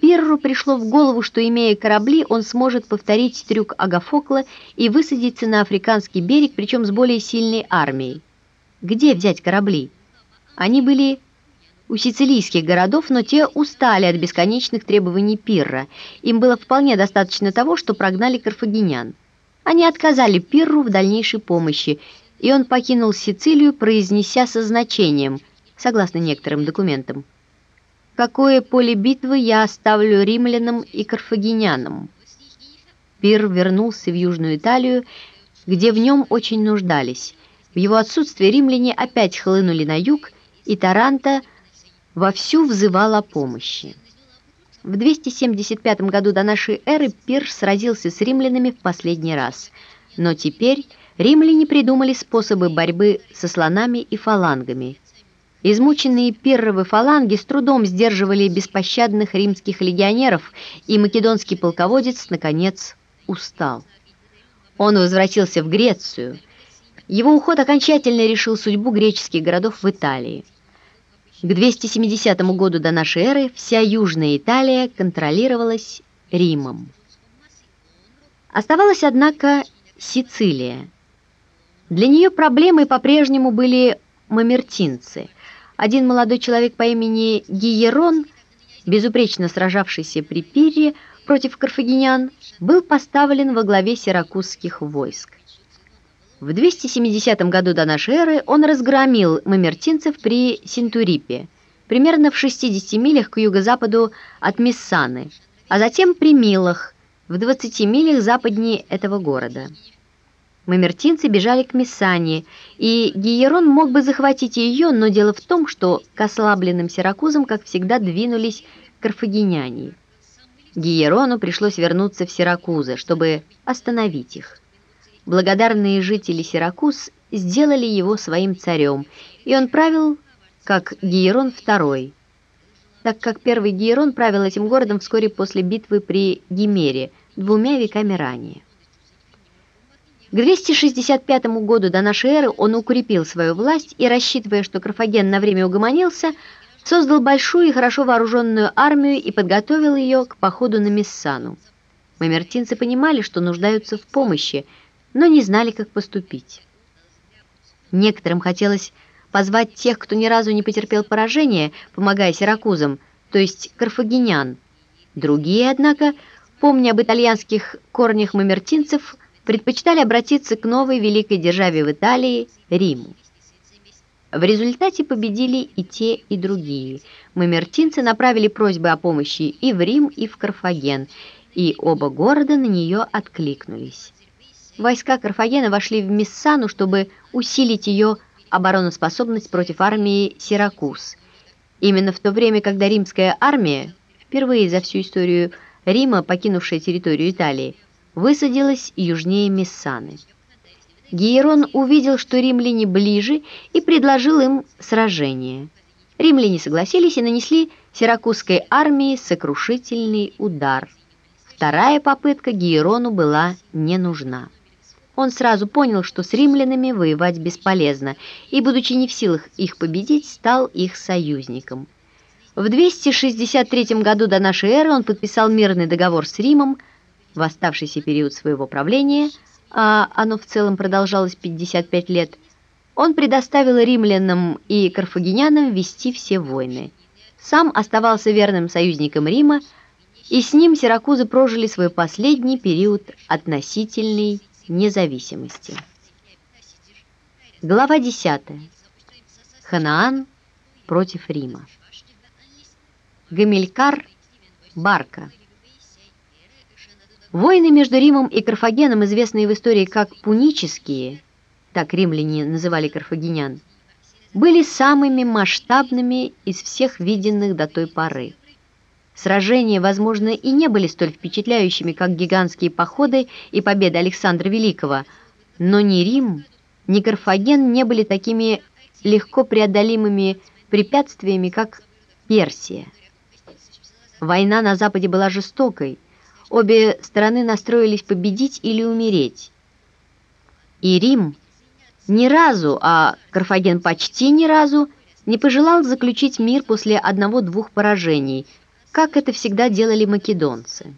Пирру пришло в голову, что, имея корабли, он сможет повторить трюк Агафокла и высадиться на африканский берег, причем с более сильной армией. Где взять корабли? Они были у сицилийских городов, но те устали от бесконечных требований Пирра. Им было вполне достаточно того, что прогнали карфагенян. Они отказали Пирру в дальнейшей помощи, и он покинул Сицилию, произнеся со значением, согласно некоторым документам. «Какое поле битвы я оставлю римлянам и карфагенянам?» Пир вернулся в Южную Италию, где в нем очень нуждались. В его отсутствие римляне опять хлынули на юг, и Таранто вовсю взывал о помощи. В 275 году до нашей эры Пир сразился с римлянами в последний раз, но теперь римляне придумали способы борьбы со слонами и фалангами. Измученные пирровы фаланги с трудом сдерживали беспощадных римских легионеров, и македонский полководец, наконец, устал. Он возвратился в Грецию. Его уход окончательно решил судьбу греческих городов в Италии. К 270 году до нашей эры вся Южная Италия контролировалась Римом. Оставалась, однако, Сицилия. Для нее проблемой по-прежнему были мамертинцы. Один молодой человек по имени Гиерон, безупречно сражавшийся при Пирре против карфагенян, был поставлен во главе сиракузских войск. В 270 году до эры он разгромил мамертинцев при Синтурипе, примерно в 60 милях к юго-западу от Мессаны, а затем при Милах, в 20 милях западнее этого города. Мамертинцы бежали к Мессане, и Гиерон мог бы захватить ее, но дело в том, что к ослабленным Сиракузам, как всегда, двинулись карфагеняне. Гиерону пришлось вернуться в Сиракузы, чтобы остановить их. Благодарные жители Сиракуз сделали его своим царем, и он правил как Гиерон II, так как первый Гиерон правил этим городом вскоре после битвы при Гимере, двумя веками ранее. К 265 году до нашей эры он укрепил свою власть и, рассчитывая, что Карфаген на время угомонился, создал большую и хорошо вооруженную армию и подготовил ее к походу на Мессану. Мамертинцы понимали, что нуждаются в помощи, но не знали, как поступить. Некоторым хотелось позвать тех, кто ни разу не потерпел поражения, помогая сиракузам, то есть карфагенян. Другие, однако, помня об итальянских корнях мамертинцев, предпочитали обратиться к новой великой державе в Италии – Риму. В результате победили и те, и другие. Мамертинцы направили просьбы о помощи и в Рим, и в Карфаген, и оба города на нее откликнулись. Войска Карфагена вошли в Мессану, чтобы усилить ее обороноспособность против армии Сиракуз. Именно в то время, когда римская армия, впервые за всю историю Рима, покинувшая территорию Италии, высадилась южнее Мессаны. Гиерон увидел, что римляне ближе, и предложил им сражение. Римляне согласились и нанесли сиракузской армии сокрушительный удар. Вторая попытка Гиерону была не нужна. Он сразу понял, что с римлянами воевать бесполезно, и, будучи не в силах их победить, стал их союзником. В 263 году до нашей эры он подписал мирный договор с Римом в оставшийся период своего правления, а оно в целом продолжалось 55 лет, он предоставил римлянам и карфагенянам вести все войны. Сам оставался верным союзником Рима, и с ним сиракузы прожили свой последний период относительной независимости. Глава 10. Ханаан против Рима. Гамилькар Барка. Войны между Римом и Карфагеном, известные в истории как пунические, так римляне называли карфагенян, были самыми масштабными из всех виденных до той поры. Сражения, возможно, и не были столь впечатляющими, как гигантские походы и победы Александра Великого, но ни Рим, ни Карфаген не были такими легко преодолимыми препятствиями, как Персия. Война на Западе была жестокой, обе стороны настроились победить или умереть. И Рим ни разу, а Карфаген почти ни разу, не пожелал заключить мир после одного-двух поражений – как это всегда делали македонцы.